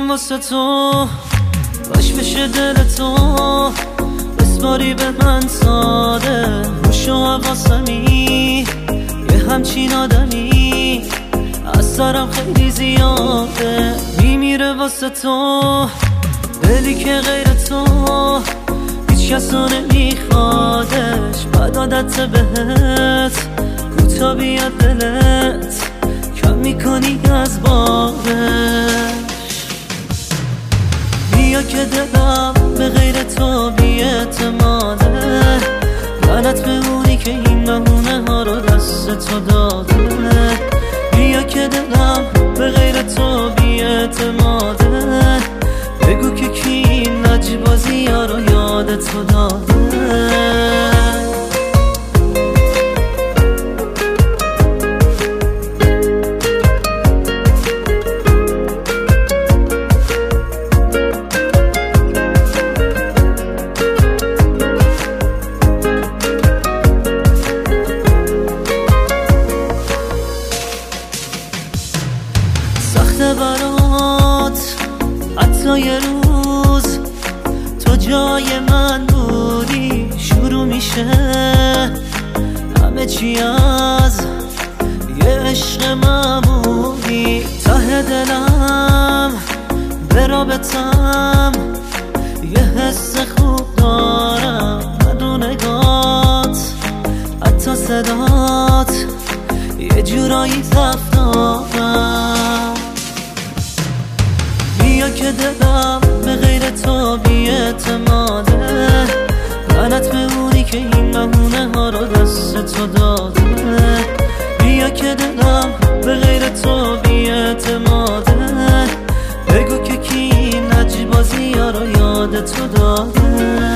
میمیرم واسه تو. باش بشه دل تو. بسپاری به من ساده. روشو حواسمی یه همچین آدمی. از سرم خیلی زیاده. میمیره واسه تو. دلی که غیر تو. هیچ کسا نمیخوادش. بعد عادت بهت. کوتا بیاد دلت. که دلم به غیر تو بیعتماده لعنت به اونی که این بهونه ها رو دست تو داده. بیا که دلم به غیر تو بیعتماده بگو که کی این لجبازی ها رو یاد تو داده. سخت برات حتی یه روز تو جای من بودی شروع میشه. همه چی از یه عشق معمولی ته دلم به رابطم یه حس خوب دارم. رو نگات حتی صدات یه جورایی تفت دارم بیا که دلم به غیر تو بیعتماده لعنت به اونی که این بهونه ها رو دست تو داده. بیا که دلم به غیر تو بیعتماده بگو که کی این بازی ها رو یاد تو داده.